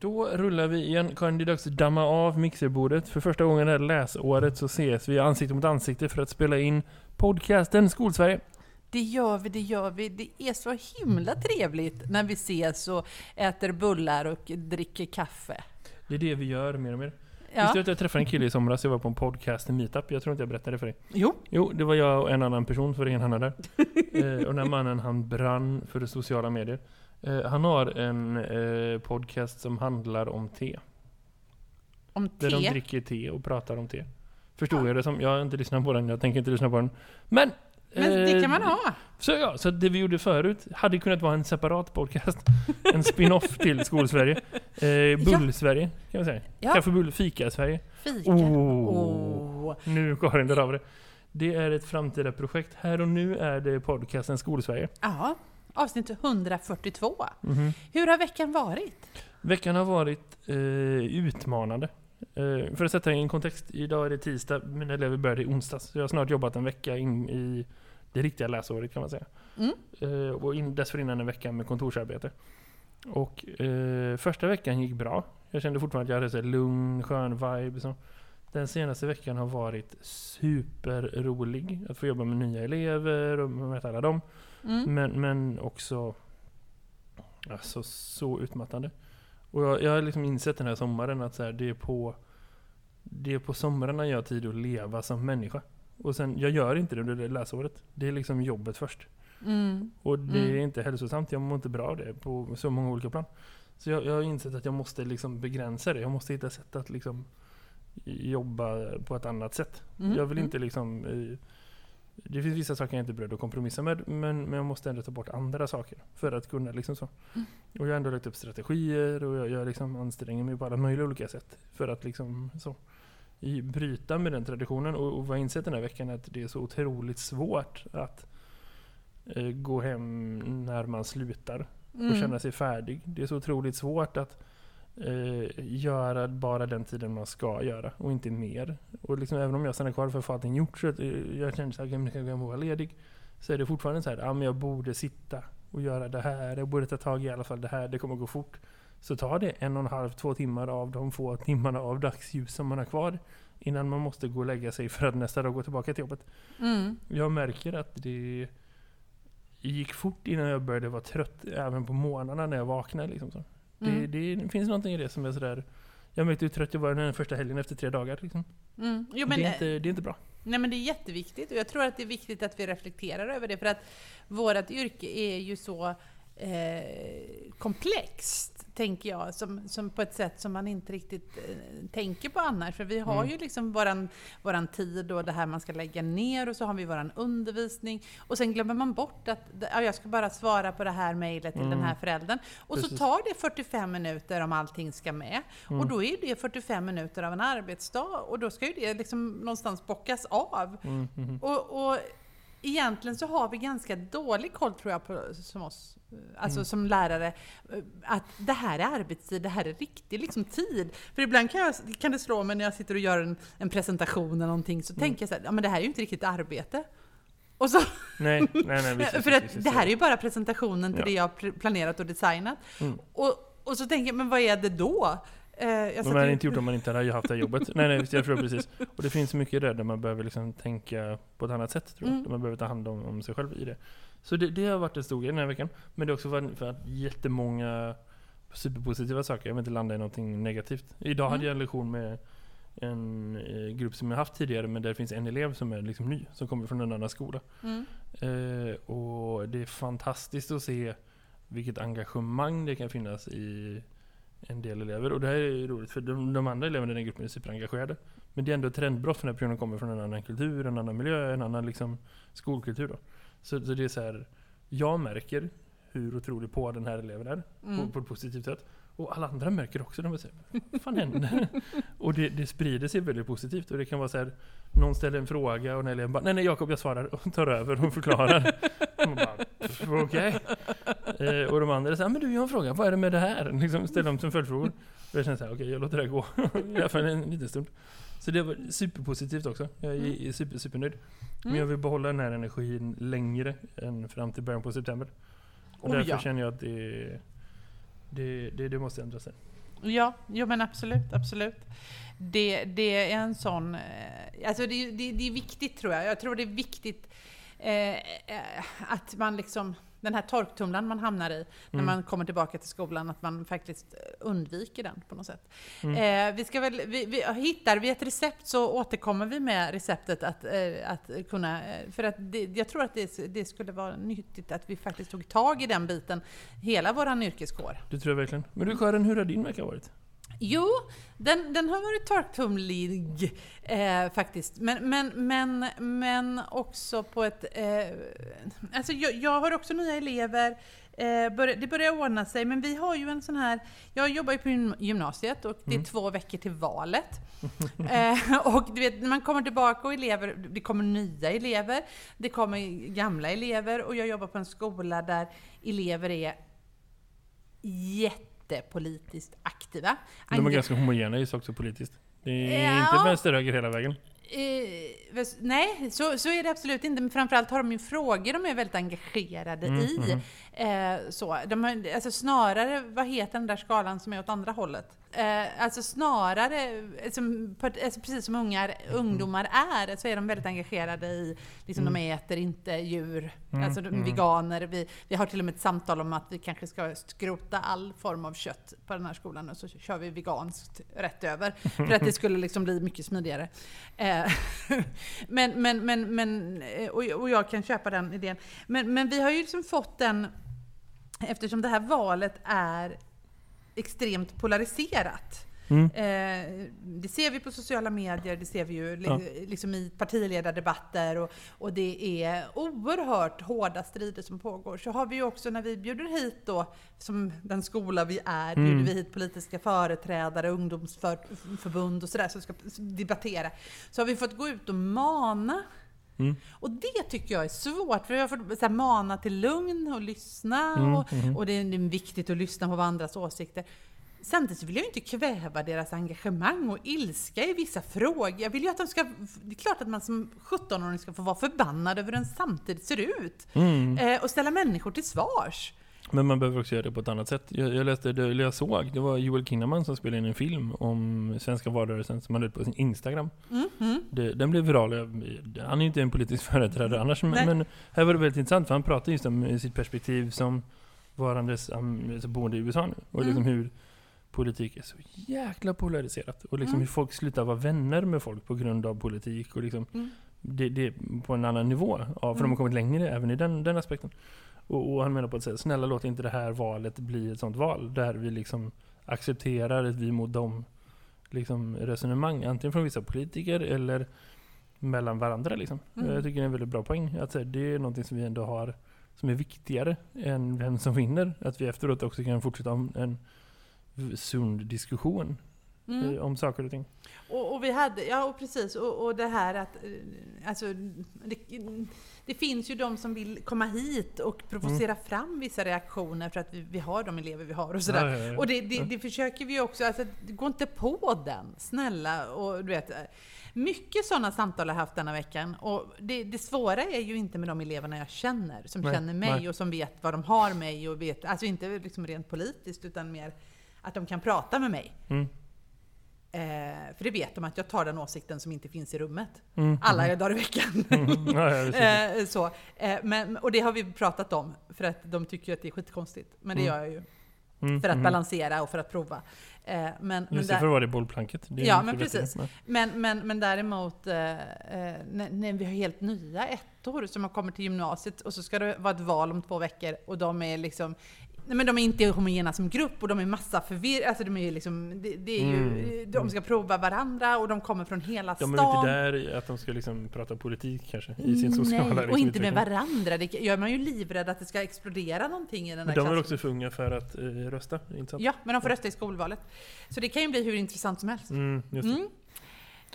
Då rullar vi igen. Karin, det är dags att damma av mixerbordet. För första gången det här läsåret så ses vi ansikte mot ansikte för att spela in podcasten Skolsverige. Det gör vi, det gör vi. Det är så himla trevligt när vi ses och äter bullar och dricker kaffe. Det är det vi gör mer och mer. Ja. Visste du att jag träffade en kille i somras? Jag var på en podcast, en meetup. Jag tror inte jag berättade det för dig. Jo. Jo, det var jag och en annan person, för ingen annan där. eh, och den här mannen, han brann för sociala medier. Eh, han har en eh, podcast som handlar om te. Om Där de te. dricker te och pratar om te. Förstod jag det som? Jag har inte lyssnat på den, jag tänker inte lyssna på den. Men! Men det eh, kan man ha. Så ja, så det vi gjorde förut hade kunnat vara en separat podcast. En spin-off till Skolsverige. Eh, Bull-Sverige, kan man säga. Ja. Kaffebull, Fika-Sverige. Fika. Oh. Åh. Nu Karin, där har vi det. Det är ett framtida projekt. Här och nu är det podcasten Skolsverige. Ja, avsnitt 142. Mhm. Hur har veckan varit? Veckan har varit eh, utmanande. Eh, för att sätta in en kontext, idag är det tisdag, mina elever började i onsdags. Så jag har snart jobbat en vecka in i det riktiga läsåret kan man säga. Mm. Eh, och in, dessförinnan en vecka med kontorsarbete. Och eh, första veckan gick bra. Jag kände fortfarande att jag hade så här lugn, skön vibe. Så. Den senaste veckan har varit superrolig. Att få jobba med nya elever och möta alla dem. Mm. Men, men också alltså, så utmattande. Och jag, jag har liksom insett den här sommaren att så här, det, är på, det är på somrarna jag har tid att leva som människa. Och sen, jag gör inte det under det läsåret. Det är liksom jobbet först. Mm. Och det Mm. är inte hälsosamt. Jag mår inte bra av det på så många olika plan. Så jag, jag har insett att jag måste liksom begränsa det. Jag måste hitta sätt att liksom jobba på ett annat sätt. Mm. Jag vill Mm. inte liksom... Det finns vissa saker jag inte är beredd att kompromissa med, men, men jag måste ändå ta bort andra saker för att kunna liksom så. Mm. Och jag har ändå lagt upp strategier och jag, jag liksom anstränger mig på alla möjliga olika sätt för att liksom så i, bryta med den traditionen. Och, och vad jag insett den här veckan är att det är så otroligt svårt att eh, gå hem när man slutar och Mm. känna sig färdig. Det är så otroligt svårt att eh, göra bara den tiden man ska göra och inte mer. Och liksom, även om jag stannar kvar för att få allting gjort så att eh, jag känner att jag kan vara ledig. Så är det fortfarande så här, ja men jag borde sitta och göra det här. Jag borde ta tag i alla fall det här, det kommer gå fort. Så tar det en och en halv, två timmar av de få timmarna av dagsljus som man har kvar. Innan man måste gå och lägga sig för att nästa dag gå tillbaka till jobbet. Mm. Jag märker att det gick fort innan jag började vara trött även på morgnarna när jag vaknade. Liksom så. Mm. Det, det finns någonting i det som är sådär... Jag märkte hur trött jag var den första helgen efter tre dagar. Liksom. Mm. Jo, men, det, är inte, det är inte bra. Nej men det är jätteviktigt och jag tror att det är viktigt att vi reflekterar över det för att vårt yrke är ju så eh, komplext, tänker jag, som, som på ett sätt som man inte riktigt eh, tänker på annars. För vi har Mm. ju liksom våran, våran tid och det här man ska lägga ner och så har vi våran undervisning och sen glömmer man bort att ja, jag ska bara svara på det här mejlet till Mm. den här föräldern. Och Precis. så tar det 45 minuter om allting ska med. Mm. Och då är det 45 minuter av en arbetsdag och då ska ju det liksom någonstans bockas av. Mm, mm, Och, och egentligen så har vi ganska dålig koll tror jag på som oss, alltså Mm. som lärare, eh, att det här är arbetstid, det här är riktig liksom, tid. För ibland kan, jag, kan det slå mig när jag sitter och gör en, en presentation eller någonting, så Mm. tänker jag så här, ja men det här är ju inte riktigt arbete. Och så, nej, nej, nej. Visst, för att visst, det här är ju bara presentationen till Ja. det jag har pl- planerat och designat. Mm. Och, och så tänker jag, men vad är det då? Eh, jag man hade inte gjort om man inte hade haft det här jobbet. nej, nej, jag tror precis. Och det finns mycket där, där man behöver liksom tänka på ett annat sätt. Tror jag. Mm. Man behöver ta hand om, om sig själv i det. Så det, det har varit en stor grej den här veckan. Men det har också varit för att jättemånga superpositiva saker. Jag vill inte landa i någonting negativt. Idag hade Mm. jag en lektion med en eh, grupp som jag haft tidigare, men där det finns en elev som är liksom ny, som kommer från en annan skola. Mm. Eh, och det är fantastiskt att se vilket engagemang det kan finnas i en del elever. Och det här är roligt för de, de andra eleverna i den gruppen är superengagerade. Men det är ändå ett trendbrott för den här personen kommer från en annan kultur, en annan miljö, en annan liksom skolkultur. Då. Så, så det är så här, jag märker hur otroligt på den här eleven är, Mm. på, på ett positivt sätt. Och alla andra märker också, de här, vad fan händer? och det, det sprider sig väldigt positivt. Och det kan vara så här, någon ställer en fråga och den eleven bara, nej nej Jakob jag svarar och tar över och förklarar. och man bara, "Pff, okej. Eh, och de andra säger, men du jag har en fråga, vad är det med det här? Liksom ställer de som följdfrågor. Och jag känner så här, okej jag låter det gå. I alla fall en liten stund. Så det var superpositivt också. Jag är, är super, supernöjd. Men Mm. jag vill behålla den här energin längre än fram till början på september. Och Oh, därför ja. känner jag att det, det, det, det måste ändras. Ja, jo men absolut, absolut. Det, det är en sån... eh, Alltså det, det, det är viktigt tror jag. Jag tror det är viktigt eh, eh, att man liksom... Den här torktumlaren man hamnar i när Mm. man kommer tillbaka till skolan, att man faktiskt undviker den på något sätt. Mm. Eh, vi ska väl, vi, vi, hittar vi ett recept så återkommer vi med receptet att, eh, att kunna... eh, För att det, jag tror att det, det skulle vara nyttigt att vi faktiskt tog tag i den biten, hela våran yrkeskår. Det tror jag verkligen. Men du Karin, hur har din vecka varit? Jo, den, den har varit torktumlig eh, faktiskt. Men, men, men, men också på ett... Eh, alltså jag, jag har också nya elever. Eh, det börjar ordna sig, men vi har ju en sån här... Jag jobbar ju på gym- gymnasiet och det är Mm. två veckor till valet. eh, och du vet, när man kommer tillbaka och elever, det kommer nya elever, det kommer gamla elever och jag jobbar på en skola där elever är jättepolitiskt aktiva. De är ganska homogena också politiskt. Det är Ja. inte vänster-höger hela vägen. Eh, nej, så, så är det absolut inte. Men framförallt har de ju frågor de är väldigt engagerade Mm, i. mhm. Eh, så. De alltså snarare, vad heter den där skalan som är åt andra hållet? Eh, alltså snarare, som, alltså precis som ungar, ungdomar är, så är de väldigt engagerade i, liksom Mm. de äter inte djur, Mm, alltså de mm. veganer. Vi, vi har till och med ett samtal om att vi kanske ska skrota all form av kött på den här skolan och så kör vi veganskt rätt över. För att det skulle liksom bli mycket smidigare. Eh, men, men, men, men, eh, och, och jag kan köpa den idén. Men, men vi har ju liksom fått den, eftersom det här valet är extremt polariserat. Mm. Eh, det ser vi på sociala medier, det ser vi ju li- Ja. liksom i partiledardebatter och, och det är oerhört hårda strider som pågår. Så har vi ju också när vi bjuder hit då, som den skola vi är, Mm. bjuder vi hit politiska företrädare, ungdomsförbund och sådär som ska debattera. Så har vi fått gå ut och mana Mm. och det tycker jag är svårt, för jag får så här, mana till lugn och lyssna. Mm, Och, mhm. och det är viktigt att lyssna på vad andras åsikter. Samtidigt vill jag ju inte kväva deras engagemang och ilska i vissa frågor. Jag vill ju att de ska... Det är klart att man som 17-åring ska få vara förbannad över hur den samtidigt ser ut. Mm. Eh, och ställa människor till svars. Men man behöver också göra det på ett annat sätt. Jag, jag läste, det, eller jag såg, det var Joel Kinnaman som spelade in en film om svenska valrörelsen som han ut på sin Instagram. Mm, mm. Det, den blev viral. Han är ju inte en politisk företrädare annars, men, men här var det väldigt intressant för han pratade just om sitt perspektiv som varandes alltså boende i USA nu. Och liksom Mm. hur politik är så jäkla polariserat. Och liksom Mm. hur folk slutar vara vänner med folk på grund av politik. Och liksom Mm. det, det är på en annan nivå. Ja, för de Mm. har kommit längre även i den, den aspekten. Och, och han menar på att säga, snälla låt inte det här valet bli ett sånt val där vi liksom accepterar ett vi mot dem liksom resonemang. Antingen från vissa politiker eller mellan varandra. Liksom. Mm. Jag tycker det är en väldigt bra poäng. Att säga, det är någonting som vi ändå har som är viktigare än vem som vinner. Att vi efteråt också kan fortsätta en sund diskussion Mm. eh, om saker och ting. Och, och vi hade, ja och precis, och, och det här att, eh, alltså, det, det finns ju de som vill komma hit och provocera fram vissa reaktioner för att vi, vi har de elever vi har och sådär. Ja. Och det, det, det försöker vi också, alltså gå inte på den, snälla. Och du vet, mycket sådana samtal har jag haft denna veckan. Och det, det svåra är ju inte med de eleverna jag känner, som Nej, känner mig nej. och som vet vad de har mig och vet, alltså inte liksom rent politiskt utan mer att de kan prata med mig. Mm. Eh, för det vet de att jag tar den åsikten som inte finns i rummet. Mm. Alla dagar i veckan. Mm. Ja, ja, eh, så. Eh, men, och det har vi pratat om, för att de tycker att det är skitkonstigt. Men det Mm. gör jag ju. Mm, För att mm. balansera och för att prova. Eh, men, men, Just där, för att vara det bollplanket. Det Ja, men precis. Men, men, men däremot, eh, eh, när, när vi har helt nya ettor som har kommit till gymnasiet och så ska det vara ett val om två veckor och de är liksom Nej, men de är inte homogena som grupp och de är massa förvirrade. Alltså de är liksom, det, det är ju, Mm. de ska prova varandra och de kommer från hela De stan. är inte där att de ska liksom prata politik kanske i sin sociala Nej, liksom, och inte med varandra. Det gör man ju livrädd att det ska explodera någonting i den där de är också för unga för att eh, rösta, inte sant? Ja, men de får rösta i skolvalet. Så det kan ju bli hur intressant som helst. Mm. Mm.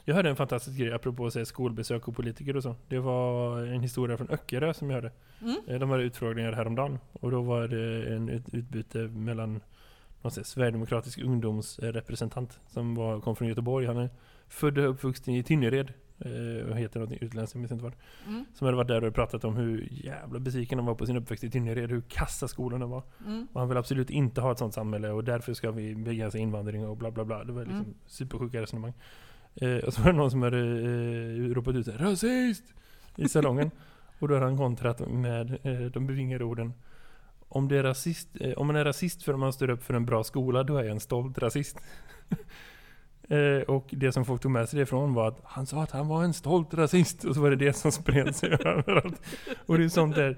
Jag hörde en fantastisk grej apropå att säga skolbesök och politiker och så. Det var en historia från Öckerö som jag hörde. Mm. Eh, De hade utfrågningar häromdagen och då var det en ut- utbyte mellan någon säger, Sverigedemokratisk ungdomsrepresentant som var, kom från Göteborg. Han är född och uppvuxen i Tynnered. eh, vad heter något utländskt, jag minns inte vad. Mm. Som hade varit där och pratat om hur jävla besviken han var på sin uppväxt i Tynnered, hur kassa skolorna var. Mm. Och han vill absolut inte ha ett sånt samhälle och därför ska vi begränsa invandring och bla bla bla. Det var liksom Mm. supersjuka resonemang. Eh, och så var det någon som hade eh, ropat ut rasist! I salongen. och då hade han kontrat med eh, de bevingade orden om, det är rasist, eh, om man är rasist för att man står upp för en bra skola, då är jag en stolt rasist. eh, och det som folk tog med sig ifrån var att han sa att han var en stolt rasist. Och så var det det som spred sig överallt. Och det är sånt där,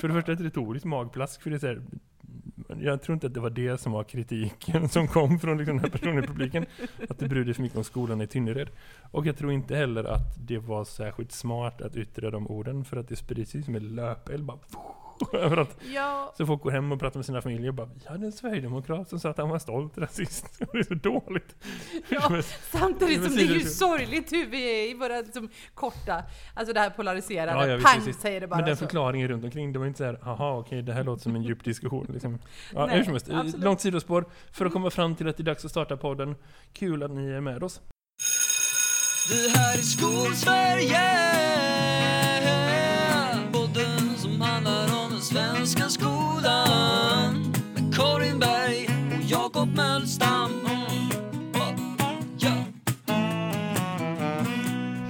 för det första ett retoriskt magplask. För det är så här, jag tror inte att det var det som var kritiken som kom från liksom den här personen i publiken. Att det brydde sig för mycket om skolan i Tynnered. Och jag tror inte heller att det var särskilt smart att yttra de orden. För att det sprids som en löpeld bara överallt. Ja, Så folk går hem och pratar med sina familjer och bara Vi hade en sverigedemokrat som sa att han var stolt rasist. Det är så dåligt. ja, samtidigt som det är ju sorgligt hur vi är i våra liksom, korta, alltså det här polariserade, Ja, ja, visst, pang visst, säger det bara Men den så. förklaringen runt omkring, det var inte så här, aha okej det här låter som en djup diskussion. Liksom. Ja, Nej, hur som helst, långt sidospår. För att komma fram till att det är dags att starta podden. Kul att ni är med oss. Det här är Skolsverige skolan Med Karin Berg och Jakob Mölstam Ja.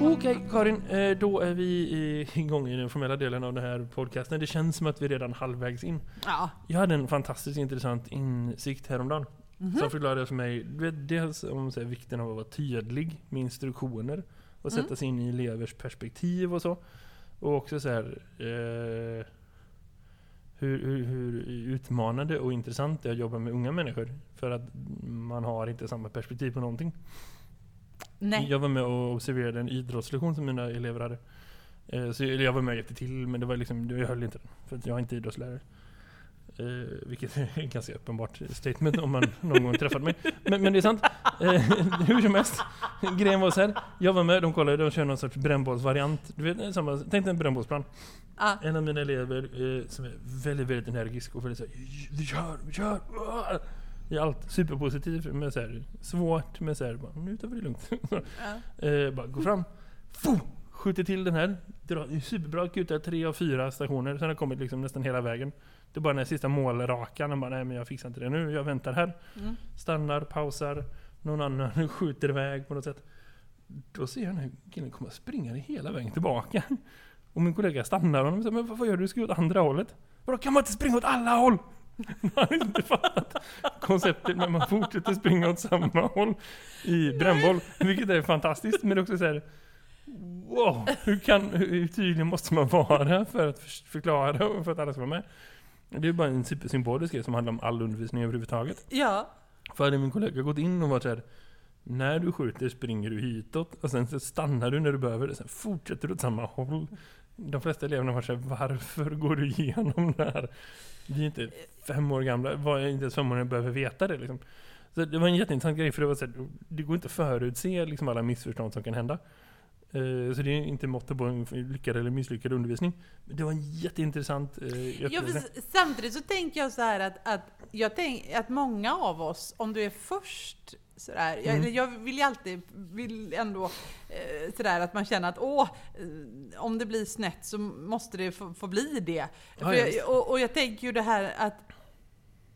Okej Karin, eh, då är vi igång i den formella delen av den här podcasten. Det känns som att vi är redan halvvägs in. Ja. Jag hade en fantastiskt intressant insikt häromdagen. Mhm. Som förklarade för mig dels om så här, vikten av att vara tydlig med instruktioner. Och Mm. sätta sig in i elevers perspektiv och så. Och också så här, eh, hur, hur, hur utmanande och intressant det är att jobba med unga människor. För att man har inte samma perspektiv på någonting. Nej. Jag var med och observerade en idrottslektion som mina elever hade. Eh, Så jag var med och hjälpte till men det var liksom, jag höll inte den. För att jag är inte idrottslärare. Eh, vilket är ett ganska uppenbart statement om man någon gång träffat mig. Men, men det är sant. Eh, hur som helst. Grejen var så här. Jag var med, de kollade, de kör någon sorts brännbollsvariant. Du vet, samma, tänk dig en brännbollsplan. Ja. En av mina elever eh, som är väldigt, väldigt energisk och väldigt såhär Vi kör, vi kör! Uah!" I allt superpositiv med så här, svårt med så här, bara, nu tar vi det lugnt. Ja. Eh, bara gå fram, Fo! skjuter till den här, drar, superbra, kutar tre av fyra stationer, sen har kommit liksom nästan hela vägen. Det är bara den här sista målrakan, han bara nej men jag fixar inte det nu, jag väntar här. Mm. Stannar, pausar, någon annan skjuter iväg på något sätt. Då ser jag den här killen komma springande hela vägen tillbaka. Och min kollega stannar honom och säger, men vad gör du? Du ska ju åt andra hållet. Vadå, kan man inte springa åt alla håll? Han har inte fattat konceptet när man fortsätter springa åt samma håll i brännboll. Vilket är fantastiskt, men det är också så här. Wow, hur, kan, hur tydlig måste man vara för att för- förklara och för att alla ska vara med? Det är bara en supersymbolisk grej som handlar om all undervisning överhuvudtaget. ja. För hade min kollega gått in och varit såhär När du skjuter springer du hitåt och sen så stannar du när du behöver det. Sen fortsätter du åt samma håll. De flesta eleverna var såhär, varför går du igenom det här? Vi är inte fem år gamla, var jag inte ens fem år när jag behöver veta det liksom. Så det var en jätteintressant grej för det var så här, det går inte att förutse liksom alla missförstånd som kan hända. Eh, så det är inte mått på en lyckad eller misslyckad undervisning. Men det var en jätteintressant eh, Ja, samtidigt så tänker jag så här att, att, jag tänk, att många av oss, om du är först sådär, jag, Mm. jag vill ju alltid, vill ändå eh, sådär att man känner att åh, eh, om det blir snett så måste det få, få bli det. Ja, jag, och, och jag tänker ju det här att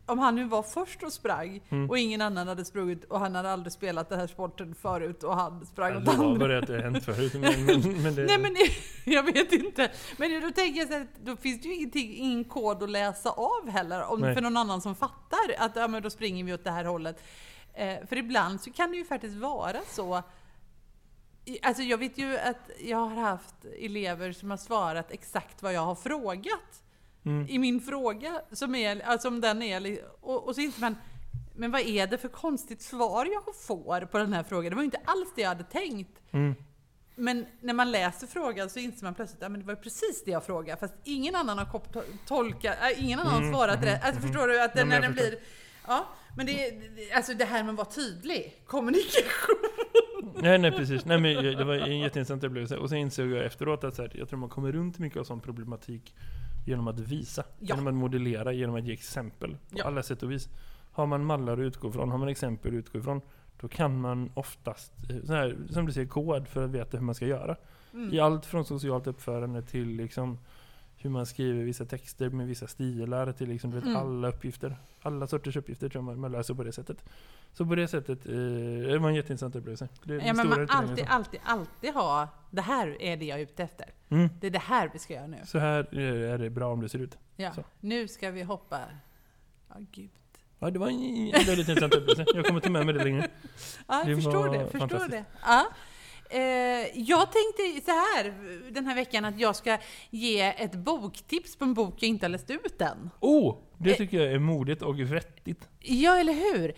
om han nu var först och sprang Mm. och ingen annan hade sprungit och han hade aldrig spelat den här sporten förut och han sprang Jag åt andra lovar att det har hänt förut. Men, men, men det, Nej men jag vet inte. Men då tänker jag så här, att då finns det ju ingenting, ingen kod att läsa av heller. Om, Nej. för någon annan som fattar att ja, men då springer vi åt det här hållet. Eh, för ibland så kan det ju faktiskt vara så. Alltså jag vet ju att jag har haft elever som har svarat exakt vad jag har frågat. Mm. I min fråga, som är, alltså om den är, och, och så inser man, men vad är det för konstigt svar jag får på den här frågan? Det var ju inte alls det jag hade tänkt. Mm. Men när man läser frågan så inser man plötsligt att det var precis det jag frågade. Fast ingen annan har tolkat, äh, ingen annan har Mm, svarat mhm, rätt. Alltså mhm. förstår du? Att Ja, men när den blir... Ja, men det, alltså det här med att vara tydlig. Kommunikation. Nej, nej precis. Nej, men det var en jätteintressant upplevelse. Och sen insåg jag efteråt att så här, jag tror man kommer runt mycket av sån problematik genom att visa. Ja. Genom att modellera, genom att ge exempel. På Ja. alla sätt och vis. Har man mallar att utgå ifrån, har man exempel att utgå ifrån. då kan man oftast, eh, så här, som du säger, kod för att veta hur man ska göra. Mm. I allt från socialt uppförande till liksom hur man skriver vissa texter med vissa stilar till liksom, Mm. alla uppgifter. Alla sorters uppgifter tror jag man, man löser på det sättet. Så på det sättet, eh, det var en jätteintressant upplevelse. Det, Ja, det men man alltid, alltid, alltid ha, det här är det jag är ute efter. Mm. Det är det här vi ska göra nu. Så här eh, är det bra om det ser ut. Ja, Så. nu ska vi hoppa. Ja, gud. Ja, det var en, väldigt intressant upplevelse. Jag kommer ta med mig det längre. Ja, Det jag förstår var det. Förstår det. Ja. Eh, jag tänkte så här den här veckan att jag ska ge ett boktips på en bok jag inte har läst ut än. Oh! Det Eh. tycker jag är modigt och vettigt. Ja, eller hur?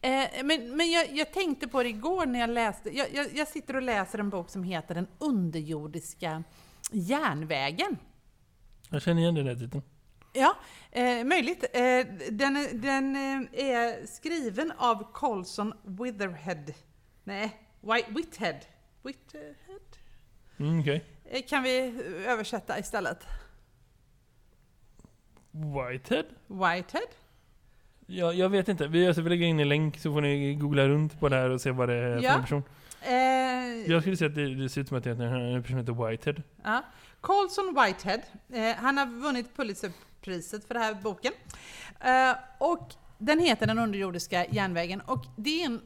Eh, men men jag, jag tänkte på det igår när jag läste. Jag, jag, jag sitter och läser en bok som heter Den underjordiska järnvägen. Jag känner igen den där titeln. Ja, eh, möjligt. Den den är skriven av Colson Witherhead. Nej, White, Whithead? Mm, Okej. Eh, Kan vi översätta istället? Whitehead? Whitehead? Ja, jag vet inte. Vi, alltså, vi lägger in en länk så får ni googla runt på det här och se vad det är för Ja. en person. Eh, Jag skulle säga att det, det ser ut som att det är en person som heter Whitehead. Ja. Colson Whitehead, eh, han har vunnit Pulitzerpriset för den här boken. Eh, och den heter Den underjordiska järnvägen och det är en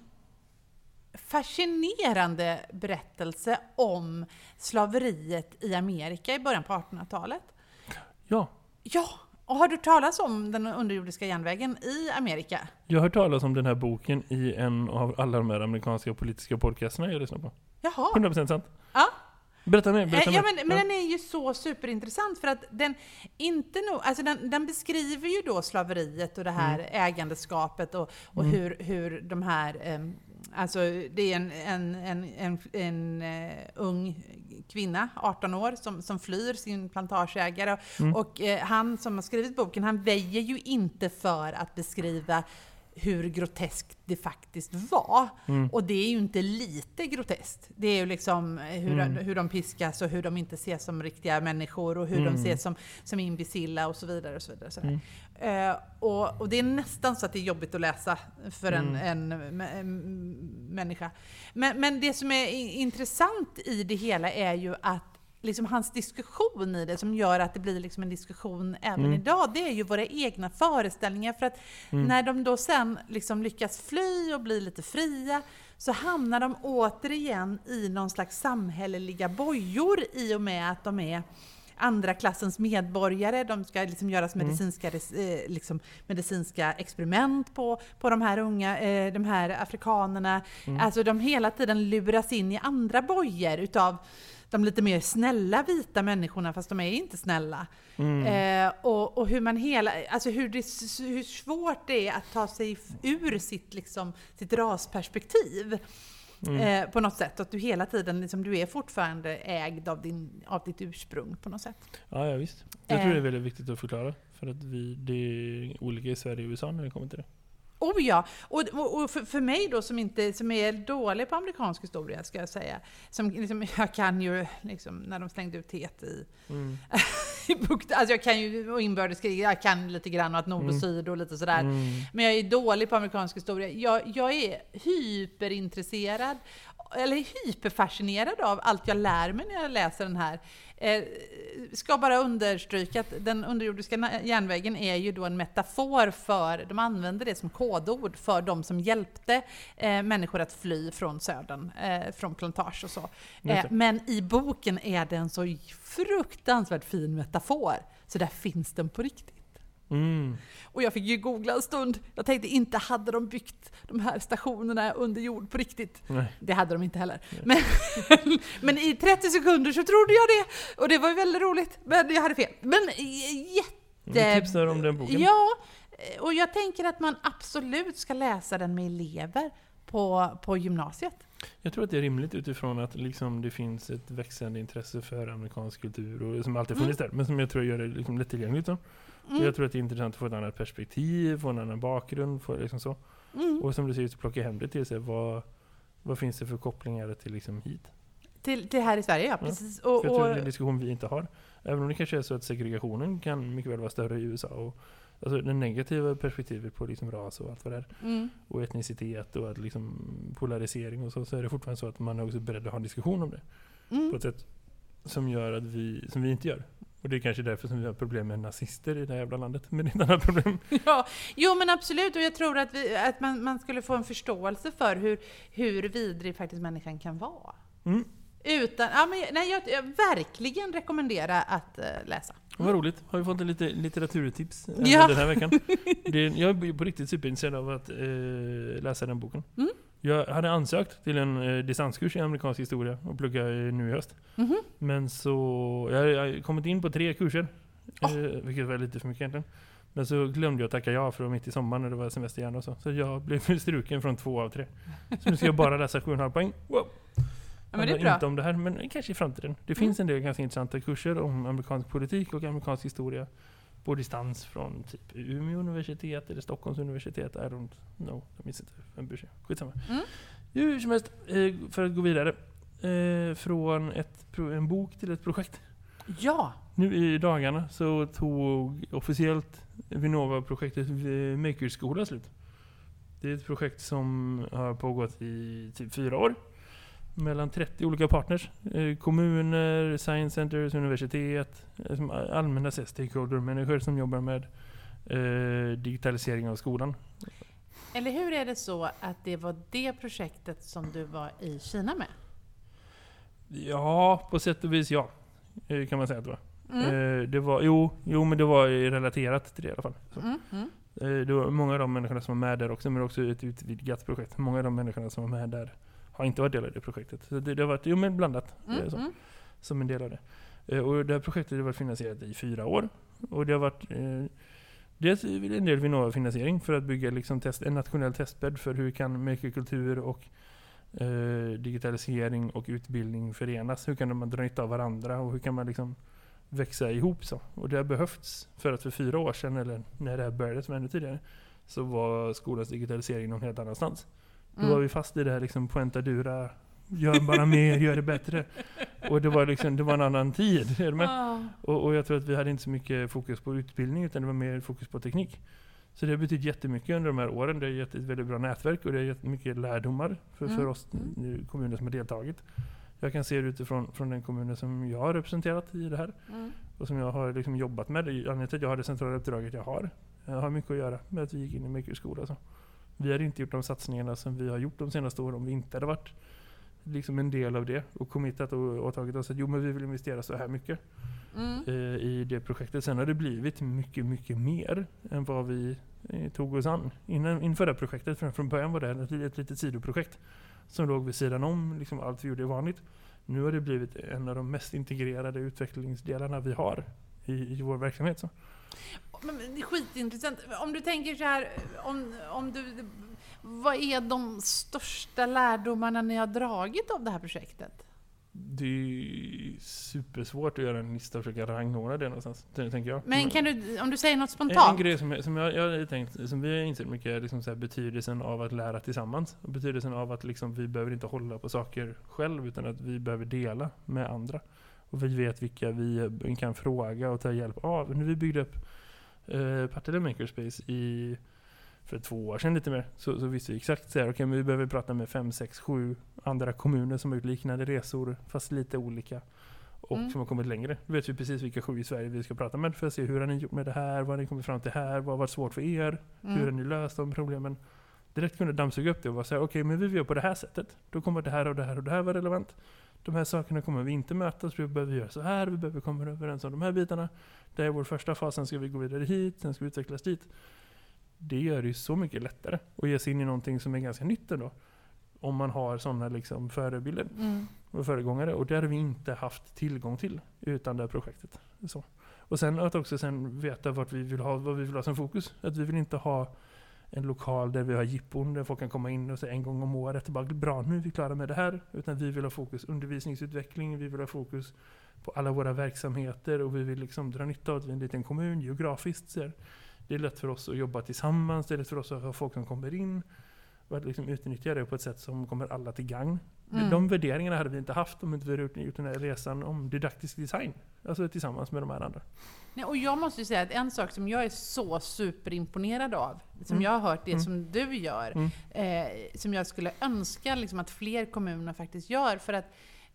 fascinerande berättelse om slaveriet i Amerika i början på 1800-talet. Ja, Ja, och har du talat om den underjordiska järnvägen i Amerika? jag har hört talas om den här boken i en av alla de här amerikanska politiska podcasterna jag lyssnar på. Jaha. 100% sant. Ja. Berätta mer, berätta Eh, Ja, mer. men, men den är ju så superintressant för att den inte nog, alltså den, den beskriver ju då slaveriet och det här ägandeskapet och, och Mm. hur, hur de här, em, alltså det är en, en, en, en, en eh, ung kvinna, 18 år, som, som flyr sin plantageägare. Mm. Och eh, han som har skrivit boken, han väjer ju inte för att beskriva hur groteskt det faktiskt var. Mm. Och det är ju inte lite groteskt. Det är ju liksom hur, Mm. de, hur de piskas och hur de inte ses som riktiga människor och hur de Mm. ses som, som imbecilla och så vidare. Och, så vidare, och, så. Eh, och, och det är nästan så att det är jobbigt att läsa för en, Mm. en, mä- en människa. Men, men det som är intressant i det hela är ju att liksom hans diskussion i det som gör att det blir liksom en diskussion även Mm. idag, det är ju våra egna föreställningar. För att Mm. när de då sen liksom lyckas fly och bli lite fria så hamnar de återigen i någon slags samhälleliga bojor i och med att de är andra klassens medborgare, de ska liksom göras Mm. medicinska, eh, liksom medicinska experiment på, på de här unga, eh, de här afrikanerna. Mm. Alltså de hela tiden luras in i andra bojor utav de lite mer snälla vita människorna, fast de är inte snälla. Mm. Eh, och, och hur man hela, alltså hur, det, hur svårt det är att ta sig ur sitt, liksom, sitt rasperspektiv. Mm. Eh, på något sätt. Att du hela tiden, liksom, du är fortfarande ägd av, din, av ditt ursprung på något sätt. Ja, ja, visst. Jag tror Eh. det är väldigt viktigt att förklara. För att vi, det är olika i Sverige och USA när det kommer till det. Oh ja! Och, och, för, för mig då som, inte, som är dålig på amerikansk historia, ska jag säga. Som, liksom, jag kan ju, liksom, när de slängde ut teet i, Mm. i bukten, alltså jag kan ju och inbördeskrig, jag kan lite grann att nord och Mm. syd och lite sådär. Mm. Men jag är dålig på amerikansk historia. Jag, jag är hyperintresserad, eller hyperfascinerad av allt jag lär mig när jag läser den här. Eh, ska bara understryka att den underjordiska järnvägen är ju då en metafor för, de använder det som kodord för de som hjälpte eh, människor att fly från södern, eh, från plantage och så. Eh, men i boken är det en så fruktansvärt fin metafor, så där finns den på riktigt. Mm. Och jag fick ju googla en stund. Jag tänkte inte hade de byggt de här stationerna under jord på riktigt. Nej. Det hade de inte heller. Men, men i 30 sekunder så trodde jag det. Och det var ju väldigt roligt. Men jag hade fel. Men jätte... Vi tipsar om den boken. Ja, och jag tänker att man absolut ska läsa den med elever på, på gymnasiet. Jag tror att det är rimligt utifrån att liksom det finns ett växande intresse för amerikansk kultur och som alltid funnits där, men som jag tror gör det liksom lättillgängligt. Så. Mm. Jag tror att det är intressant att få ett annat perspektiv, få en annan bakgrund, få liksom så. Mm. Och som du säger, så plocka hem det till sig. Vad, vad finns det för kopplingar till liksom hit? Till, till här i Sverige, ja. Ja, Precis. För Och, jag tror det är en diskussion vi inte har. Även om det kanske är så att segregationen kan mycket väl vara större i USA och Alltså det negativa perspektivet på liksom ras och allt vad det är. Mm. Och etnicitet och att liksom polarisering och så. Så är det fortfarande så att man är också beredd att ha en diskussion om det. På Mm. ett sätt som gör att vi, som vi inte gör. Och det är kanske därför som vi har problem med nazister i det här jävla landet. Men det är ett annat problem. Ja, jo men absolut och jag tror att, vi, att man, man skulle få en förståelse för hur, hur vidrig faktiskt människan kan vara. Mm. Utan, ja, men, nej, jag, jag verkligen rekommendera att eh, läsa. Vad roligt. Har vi fått en lite litteraturtips eh, Ja. den här veckan. Det, jag är på riktigt superintresserad av att eh, läsa den boken. Mm. Jag hade ansökt till en eh, distanskurs i amerikansk historia och plugga eh, nu i höst. Mhm. Men så, jag har kommit in på tre kurser. Oh. Eh, vilket var lite för mycket egentligen. Men så glömde jag tacka ja för det var mitt i sommaren när det var semester igen och så. Så jag blev struken från två av tre. Så nu ska jag bara läsa 7,5 poäng. Wow. Ja, men det är bra. inte om det här, men kanske i framtiden. Det finns en del ganska intressanta kurser om amerikansk politik och amerikansk historia på distans från typ Umeå universitet eller Stockholms universitet. I don't know. Jag minns inte. Vem bryr sig? Skitsamma. Mm. Hur som helst, eh, för att gå vidare. Eh, från ett, en bok till ett projekt. Ja, Nu i dagarna så tog officiellt Vinnova-projektet eh, Makerskola slut. Det är ett projekt som har pågått i typ fyra år. Mellan 30 olika partners. Eh, kommuner, science centers, universitet, eh, allmänna stakeholder-människor som jobbar med eh, digitalisering av skolan. eller hur är det så att det var det projektet som du var i Kina med? Ja, på sätt och vis ja. Kan man säga att det var. Mm. Det var jo, jo, men det var relaterat till det i alla fall. Mm. Mm. Det var många av de människorna som var med där också, men också ett utvidgat projekt. Många av de människorna som var med där har inte varit del av det projektet. Så det, det har varit jo, men blandat Mm. så, Mm. som en del av det. Eh, Och det här projektet har varit finansierat i fyra år. Och det har varit eh, dels en del Vinnova-finansiering för att bygga liksom test, en nationell testbädd för hur kan makerkultur och eh, digitalisering och utbildning förenas. Hur kan man dra nytta av varandra och hur kan man liksom växa ihop så. Och det har behövts för att för fyra år sedan, eller när det här började som ännu tidigare, så var skolans digitalisering någon helt annanstans. Då Mm. var vi fast i det här liksom poenta dura, gör bara mer, gör det bättre. Och det var liksom, det var en annan tid. Är? Ah. Och, och jag tror att vi hade inte så mycket fokus på utbildning utan det var mer fokus på teknik. Så det har betytt jättemycket under de här åren. Det har gett ett väldigt bra nätverk och det har gett mycket lärdomar för, för Mm. oss nu, kommuner som har deltagit. Jag kan se det utifrån från den kommunen som jag har representerat i det här Mm. och som jag har liksom jobbat med. Anledningen till att jag har det centrala uppdraget jag har. Jag har mycket att göra med att vi gick in i Makerskola. Så. Vi hade inte gjort de satsningarna som vi har gjort de senaste åren om vi inte hade varit liksom en del av det och committat och åtagit oss att jo, men vi vill investera så här mycket Mm. eh, i det projektet. Sen har det blivit mycket, mycket mer än vad vi eh, tog oss an innan, inför det här projektet. För från början var det ett, ett litet sidoprojekt som låg vid sidan om liksom allt vi gjorde vanligt. Nu har det blivit en av de mest integrerade utvecklingsdelarna vi har i, i vår verksamhet. Så. Men, men skitintressant. Om du tänker så här, om, om du, vad är de största lärdomarna ni har dragit av det här projektet? Det är supersvårt att göra en lista och försöka rangordna det någonstans, tänker jag. Men kan du, om du säger något En, en spontant? grej som, jag, som jag, jag har tänkt, som vi har insett mycket är liksom så här betydelsen av att lära tillsammans. Och betydelsen av att liksom vi behöver inte hålla på saker själv utan att vi behöver dela med andra. Och vi vet vilka vi kan fråga och ta hjälp av. När vi byggde upp eh, Partille Makerspace i, för två år sedan lite mer, så, så visste vi exakt så här, okay, vi behöver prata med fem, sex, sju andra kommuner som har gjort liknande resor, fast lite olika. Och Mm. som har kommit längre. Då vet vi precis vilka sju i Sverige vi ska prata med för att se hur har ni gjort med det här, vad har ni kommit fram till här, vad har varit svårt för er, hur har Mm. ni löst de problemen? Direkt kunde dammsuga upp det och vara så här, okej men vi göra på det här sättet. Då kommer det här och det här och det här vara relevant. De här sakerna kommer vi inte möta, så vi behöver göra så här, vi behöver komma överens om de här bitarna. Det är vår första fas, sen ska vi gå vidare hit, sen ska vi utvecklas dit. Det gör det ju så mycket lättare att ge sig in i någonting som är ganska nytt ändå. Om man har sådana liksom förebilder Mm. och föregångare. Och det har vi inte haft tillgång till utan det här projektet. Så. Och sen att också sen veta vart vi vill ha, vad vi vill ha som fokus. Att vi vill inte ha en lokal där vi har jippon där folk kan komma in och säga en gång om året bara bra nu är vi klara med det här. Utan vi vill ha fokus undervisningsutveckling, vi vill ha fokus på alla våra verksamheter och vi vill liksom dra nytta av att vi är en liten kommun geografiskt. Så. Det är lätt för oss att jobba tillsammans, det är lätt för oss att ha folk som kommer in. Och Och att liksom utnyttja det på ett sätt som kommer alla till gagn. Mm. De värderingarna hade vi inte haft om inte vi hade gjort, gjort den här resan om didaktisk design. Alltså tillsammans med de här andra. Nej, och jag måste ju säga att en sak som jag är så superimponerad av, som Mm. jag har hört det Mm. som du gör, Mm. eh, som jag skulle önska liksom, att fler kommuner faktiskt gör. För att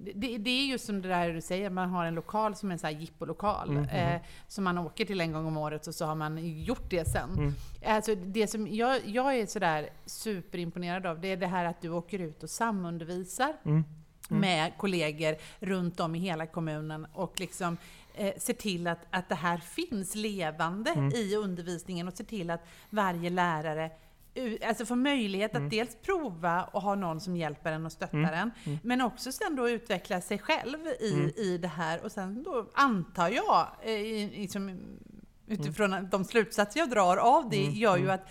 det, det är ju som det där du säger, man har en lokal som är en sån här jippolokal, Mm, eh, som man åker till en gång om året och så har man gjort det sen. Mm. Alltså det som jag, jag är sådär superimponerad av, det är det här att du åker ut och samundervisar Mm. Mm. med kollegor runt om i hela kommunen och liksom eh, ser till att, att det här finns levande Mm. i undervisningen och ser till att varje lärare Alltså får möjlighet att Mm. dels prova och ha någon som hjälper en och stöttar Mm. en, Mm. men också sen då utveckla sig själv i, Mm. i det här. Och sen då antar jag, eh, i- liksom, utifrån de slutsatser jag drar av det, Mm. gör ju Mm. att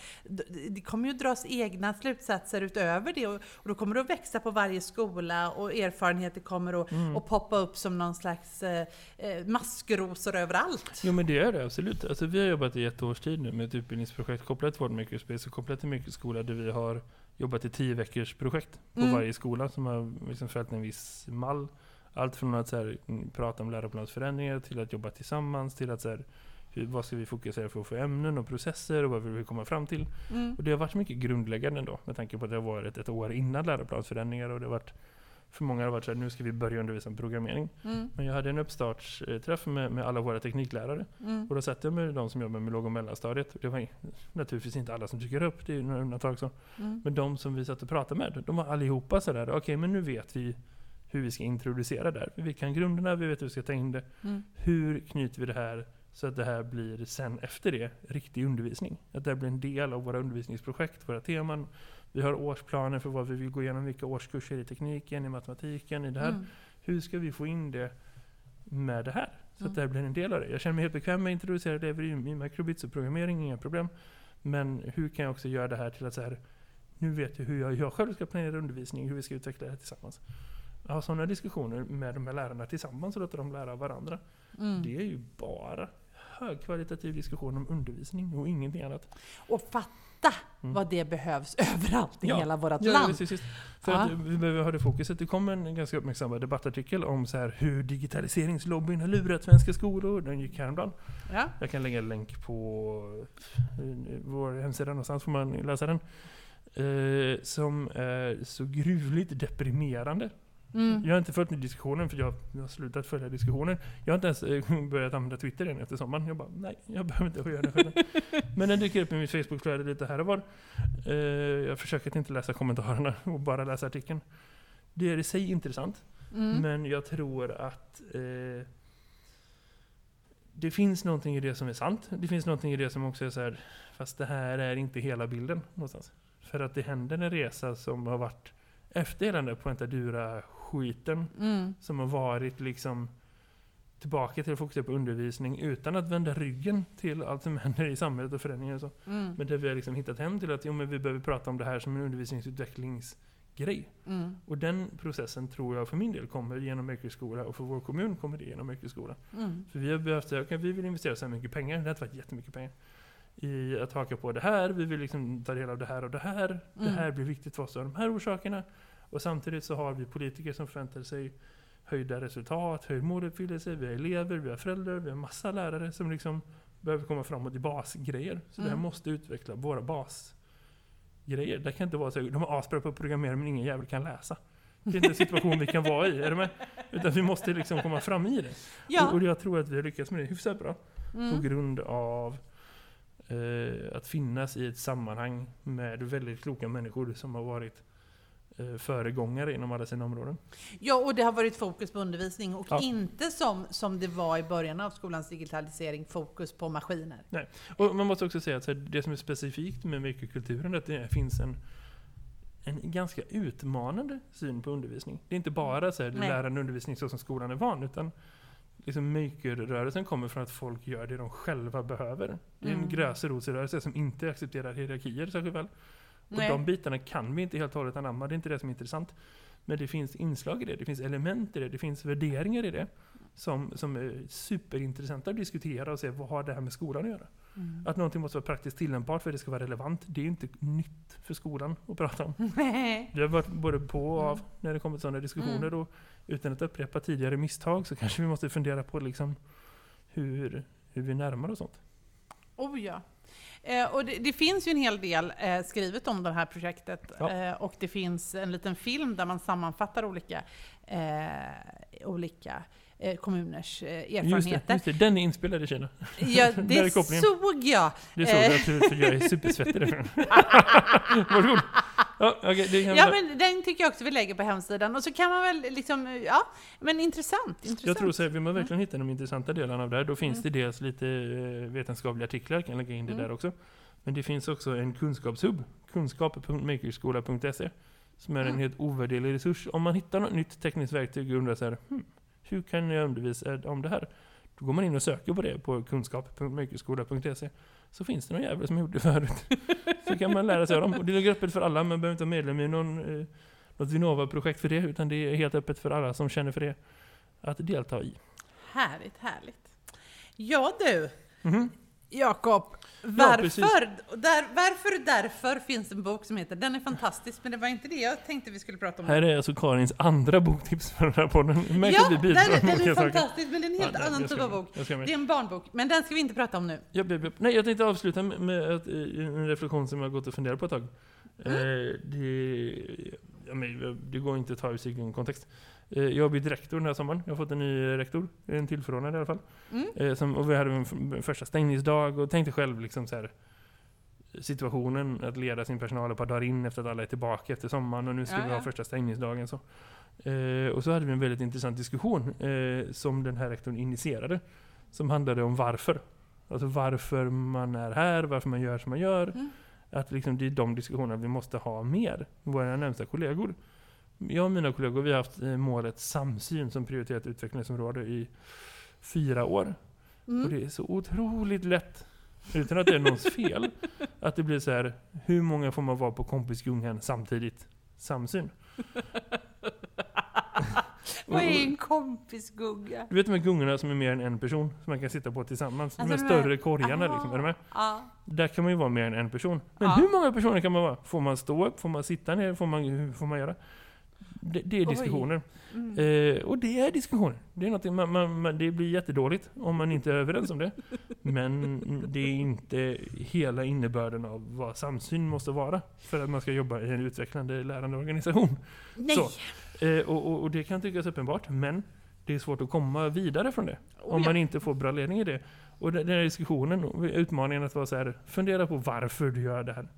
det kommer ju dras egna slutsatser utöver det och, och då kommer det att växa på varje skola och erfarenheter kommer att, Mm. poppa upp som någon slags eh, eh, maskrosor överallt. Jo men det är det absolut. Alltså, vi har jobbat i ett års tid nu med ett utbildningsprojekt kopplat till vårt Makerspace och kopplat till Makerskola där vi har jobbat i tio veckors projekt på Mm. varje skola som har liksom följt en viss mall. Allt från att så här, mm, prata om läroplansförändringar till att jobba tillsammans till att så här, hur, vad ska vi fokusera på för ämnen och processer och vad vill vi komma fram till. Mm. Och det har varit mycket grundläggande ändå med tanke på att det har varit ett år innan läroplansförändringar och det har varit för många har varit så här, nu ska vi börja undervisa om programmering. Mm. Men jag hade en uppstartsträff med, med alla våra tekniklärare Mm. och då satt jag med de som jobbar med låg och mellanstadiet. Det var naturligtvis inte alla som dyker upp, det är ju några undantag så. Mm. Men de som vi satt och pratade med, de var allihopa sådär, okej men nu vet vi hur vi ska introducera det här. Vi kan grunderna, vi vet hur vi ska ta in det. Mm. Hur knyter vi det här så att det här blir sen efter det riktig undervisning? Att det här blir en del av våra undervisningsprojekt, våra teman. Vi har årsplaner för vad vi vill gå igenom, vilka årskurser i tekniken, i matematiken, i det här. Mm. Hur ska vi få in det med det här? Så Mm. att det här blir en del av det. Jag känner mig helt bekväm med att introducera elever i, i microbits och programmering, inga problem. Men hur kan jag också göra det här till att så här, nu vet jag hur jag, jag själv ska planera undervisning, hur vi ska utveckla det här tillsammans. Ha sådana diskussioner med de här lärarna tillsammans och låta dem lära av varandra. Mm. Det är ju bara högkvalitativ diskussion om undervisning och ingenting annat. Och fatta Mm. vad det behövs överallt i Ja. hela vårt Ja, land. visst. För Ja. att vi behöver ha det fokuset. Det kom en ganska uppmärksammad debattartikel om så här hur digitaliseringslobbyn har lurat svenska skolor. Den gick häromdagen. Ja. Jag kan lägga en länk på eh, vår hemsida någonstans får man läsa den. Eh, som är så gruvligt deprimerande. Mm. Jag har inte följt med diskussionen för jag, har slutat följa diskussionen. Jag har inte ens eh, börjat använda Twitter än efter sommaren. Jag bara, nej, jag behöver inte göra det själv. Men den dyker upp i mitt Facebookflöde lite här och var. Eh, jag försöker att inte läsa kommentarerna och bara läsa artikeln. Det är i sig intressant. Mm. Men jag tror att eh, det finns någonting i det som är sant. Det finns någonting i det som också är så här, fast det här är inte hela bilden någonstans. För att det händer en resa som har varit efter hela den där Pointadura-skiten, Mm. som har varit liksom tillbaka till att fokusera på undervisning utan att vända ryggen till allt som händer i samhället och förändringar och så. Mm. Men där vi har liksom hittat hem till att jo, men vi behöver prata om det här som en undervisningsutvecklingsgrej. Mm. Och den processen tror jag för min del kommer genom yrkesskola och för vår kommun kommer det genom yrkesskola. Mm. För vi har behövt säga, okej vi vill investera så här mycket pengar, det har inte varit jättemycket pengar, i att haka på det här, vi vill liksom ta del av det här och det här. Det Mm. här blir viktigt för oss av de här orsakerna. Och samtidigt så har vi politiker som förväntar sig höjda resultat, höjd måluppfyllelse, vi har elever, vi har föräldrar, vi har massa lärare som liksom behöver komma framåt i basgrejer. Så det här Mm. måste utveckla våra basgrejer. Det kan inte vara så de är asbra på att programmera men ingen jävel kan läsa. Det är inte en situation vi kan vara i, är du med? Utan vi måste liksom komma fram i det. Och, Ja. och jag tror att vi har lyckats med det hyfsat bra. På Mm. grund av eh, att finnas i ett sammanhang med väldigt kloka människor som har varit föregångare inom alla sina områden. Ja, och det har varit fokus på undervisning och Ja. inte som, som det var i början av skolans digitalisering, fokus på maskiner. Och man måste också säga att det som är specifikt med mycket-kulturen är att det finns en, en ganska utmanande syn på undervisning. Det är inte bara så här, Nej. lärande undervisning så som skolan är van, utan liksom maker-rörelsen kommer från att folk gör det de själva behöver. Det är en Mm. gräsrotsrörelse som inte accepterar hierarkier särskilt väl. Och de bitarna kan vi inte helt och hållet anamma, det är inte det som är intressant. Men det finns inslag i det, det finns element i det, det finns värderingar i det. Som, som är superintressanta att diskutera och se vad har det här med skolan att göra. Mm. Att någonting måste vara praktiskt tillämpbart för att det ska vara relevant. Det är inte nytt för skolan att prata om. Nej. Vi har varit både på och av Mm. när det kommer till sådana diskussioner. Mm. Och utan att upprepa tidigare misstag så kanske vi måste fundera på liksom hur, hur vi närmar oss sånt. Oh ja. Eh, och det, det finns ju en hel del eh, skrivet om det här projektet Ja. eh, och det finns en liten film där man sammanfattar olika, eh, olika eh, kommuners eh, Just det, erfarenheter. just det, den är inspelad i Kina. Ja, är det såg jag! Det såg Eh. jag, för, för jag är supersvettig. Varsågod. Ja, kan Ja, men den tycker jag också vi lägger på hemsidan. Och så kan man väl liksom, ja, men intressant. intressant. Jag tror så här, vill man verkligen hitta de intressanta delarna av det här, då finns Mm. det dels lite eh, vetenskapliga artiklar, kan lägga in det Mm. där också. Men det finns också en kunskapshub, kunskap.makerskola.se, som är en Mm. helt ovärderlig resurs. Om man hittar något nytt tekniskt verktyg och undrar så här, hmm, hur kan jag undervisa om det här? Då går man in och söker på det på kunskap.makerskola.se. Så finns det någon jävel som gjort det förut. så kan man lära sig av dem. Och det ligger öppet för alla, man behöver inte vara medlem i någon, eh, något Vinnova-projekt för det, utan det är helt öppet för alla som känner för det att delta i. Härligt, härligt. Ja du, Mhm. Jakob. Ja. Varför, där, varför därför finns en bok som heter Den är fantastisk, men det var inte det jag tänkte vi skulle prata om. Här är alltså Karins andra boktips för den här podden. Märk ja, vi med den är fantastisk, men det är en helt Ja, annan typ av bok. Det är en barnbok, men den ska vi inte prata om nu. Japp. Nej, jag tänkte avsluta med, eh, en reflektion som jag har gått och funderat på ett tag. Mm. Eh, det, ja, men, det går inte att ta ur sin kontext. Eh, jag har blivit rektor den här sommaren. Jag har fått en ny rektor, en tillförordnad i alla fall. Mm. Eh, som, och vi hade en första stängningsdag och tänkte själv liksom så här, situationen att leda sin personal ett par dagar in efter att alla är tillbaka efter sommaren och nu ska Ja, vi ha första stängningsdagen. Så. Eh, och så hade vi en väldigt intressant diskussion eh, som den här rektorn initierade. Som handlade om varför. Alltså varför man är här, varför man gör som man gör. Mm. Att liksom det är de diskussionerna vi måste ha mer med våra närmsta kollegor. Jag och mina kollegor vi har haft eh, målet samsyn som prioriterat utvecklingsområde i fyra år. Och Mm. det är så otroligt lätt, utan att det är någons fel, att det blir så här, hur många får man vara på kompisgungan samtidigt? Samsyn. Vad är en kompisgugga? Du vet de här gungorna som är mer än en person, som man kan sitta på tillsammans? Alltså de här- större korgarna liksom, är du med? Ja. Där kan man ju vara mer än en person. Men Ja. hur många personer kan man vara? Får man stå upp? Får man sitta ner? Får man, hur får man göra? Det, det är diskussioner. Mm. Eh, och det är diskussioner. Det, är någonting man, man, man, det blir jättedåligt om man inte är överens om det. Men det är inte hela innebörden av vad samsyn måste vara för att man ska jobba i en utvecklande lärande organisation. Nej! så. Eh, och, och, det kan tyckas uppenbart, men det är svårt att komma vidare från det. Oh, om ja. man inte får bra ledning i det. Och den här diskussionen, utmaningen att vara så här, fundera på varför du gör det här.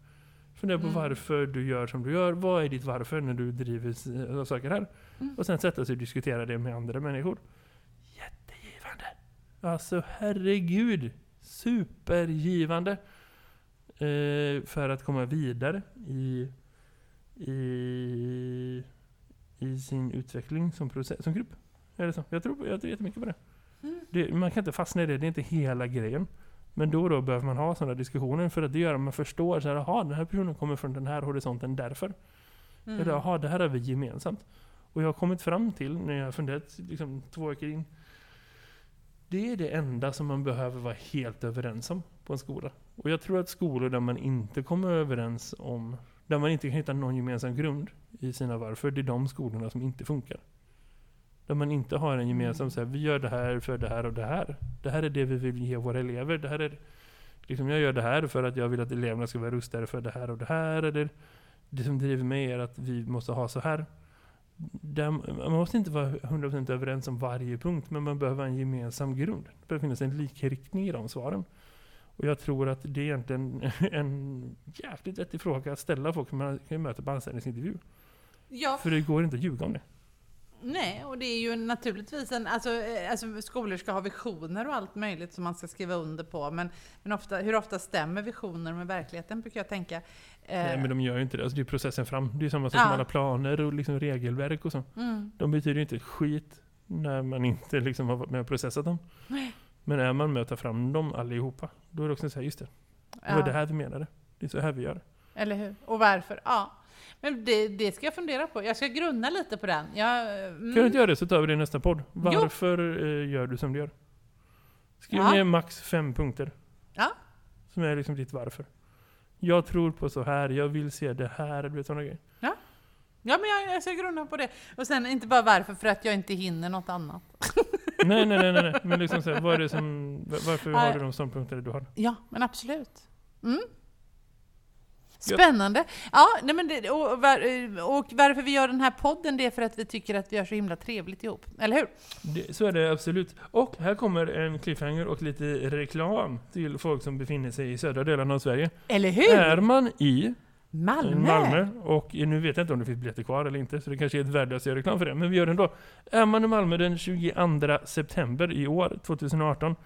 Fundera på Mm. varför du gör som du gör. Vad är ditt varför när du driver saker här? Mm. Och sen sätta sig och diskutera det med andra människor. Jättegivande! Alltså herregud! Supergivande! Eh, för att komma vidare i, i, i sin utveckling som, process, som grupp. Är det så? Jag tror, jag tror jättemycket på det. Mm. det. Man kan inte fastna i det, det är inte hela grejen. Men då och då behöver man ha sådana diskussioner för att det gör att man förstår så här, den här personen kommer från den här horisonten därför. Mm. Eller jaha, det här har vi gemensamt. Och jag har kommit fram till, när jag har funderat liksom, två veckor in, det är det enda som man behöver vara helt överens om på en skola. Och jag tror att skolor där man inte kommer överens om, där man inte kan hitta någon gemensam grund i sina varför, det är de skolorna som inte funkar. Där man inte har en gemensam, så här, vi gör det här för det här och det här. Det här är det vi vill ge våra elever. Det här är, liksom, jag gör det här för att jag vill att eleverna ska vara rustade för det här och det här. Eller det som driver mig är att vi måste ha så här. Där, man måste inte vara 100% överens om varje punkt, men man behöver en gemensam grund. Det behöver finnas en likriktning i de svaren. Och jag tror att det är egentligen en jäkligt vettig fråga att ställa folk som man kan möta på anställningsintervju. Ja, För det går inte att ljuga om det. Nej, och det är ju naturligtvis en, alltså, eh, alltså skolor ska ha visioner och allt möjligt som man ska skriva under på, men, men ofta, hur ofta stämmer visioner med verkligheten brukar jag tänka. Eh, Nej, men de gör ju inte det. Alltså, det är processen fram. Det är samma sak Ja. som alla planer och liksom regelverk och så. mm, De betyder ju inte skit när man inte liksom har varit med och processat dem. Nej. Men är man med och tar fram dem allihopa, då är det också så här, just det, det var ja, det här vi menade. Det är så här vi gör. Eller hur? Och varför? Ja. Men det, det ska jag fundera på. Jag ska grunna lite på den. Jag, mm, Kan du inte göra det så tar vi det i nästa podd. Varför eh, gör du som du gör? Skriv Ja. ner max fem punkter. Ja. Som är liksom ditt varför. Jag tror på så här, jag vill se det här, du vet sådana grejer. Ja, men jag, jag ska grunna på det. Och sen inte bara varför, för att jag inte hinner något annat. Nej, nej, nej, nej. Men liksom så här, vad är det som, varför har du de ståndpunkter du har? Ja, men absolut. Mm. Spännande. Ja, nej men det, och, var, och varför vi gör den här podden, det är för att vi tycker att vi har så himla trevligt ihop. Eller hur? Det, så är det absolut. Och här kommer en cliffhanger och lite reklam till folk som befinner sig i södra delen av Sverige. Eller hur? Är man i Malmö. Malmö, och nu vet jag inte om det finns biljetter kvar eller inte, så det kanske är ett värdelöst att göra reklam för det, men vi gör det ändå. Är man i Malmö den 22 september i år, 2018,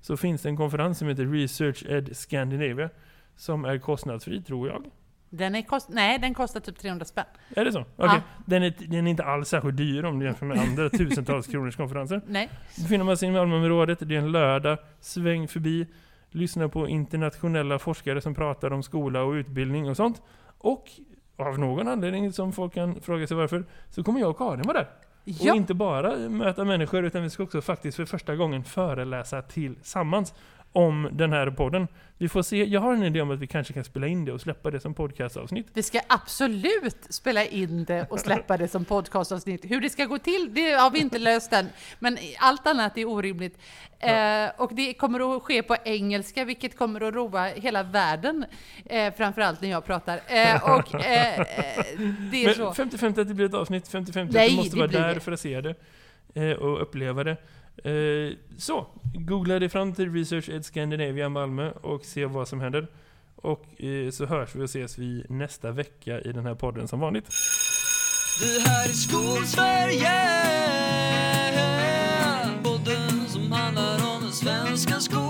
så finns det en konferens som heter Research Ed Scandinavia, som är kostnadsfri, tror jag. Den är kost, nej, den kostar typ 300 spänn. Är det så? Okej. Ja. Den, är, den är inte alls särskilt dyr om du jämför med andra tusentals kronors konferenser. Nej. Befinner man sig i Malmöområdet, det är en lördag, sväng förbi, lyssna på internationella forskare som pratar om skola och utbildning och sånt. Och av någon anledning som folk kan fråga sig varför, så kommer jag och Karin vara där. Ja, Och inte bara möta människor, utan vi ska också faktiskt för första gången föreläsa tillsammans om den här podden. Vi får se, jag har en idé om att vi kanske kan spela in det och släppa det som podcastavsnitt. vi ska absolut spela in det och släppa det som podcastavsnitt. Hur det ska gå till, det har vi inte löst än. Men allt annat är orimligt. Eh, och det kommer att ske på engelska, vilket kommer att roa hela världen. Eh, framförallt när jag pratar. Eh, och eh, eh, det är så. Men 50-50 att det blir ett avsnitt, 50-50 att du måste vara där det. för att se det. eh, Och uppleva det. Eh, så, googla dig fram till Research Ed Scandinavia Malmö och se vad som händer. Och eh, så hörs vi och ses vi nästa vecka i den här podden som vanligt. Det här är Skolsverige Podden som handlar om den svenska skolan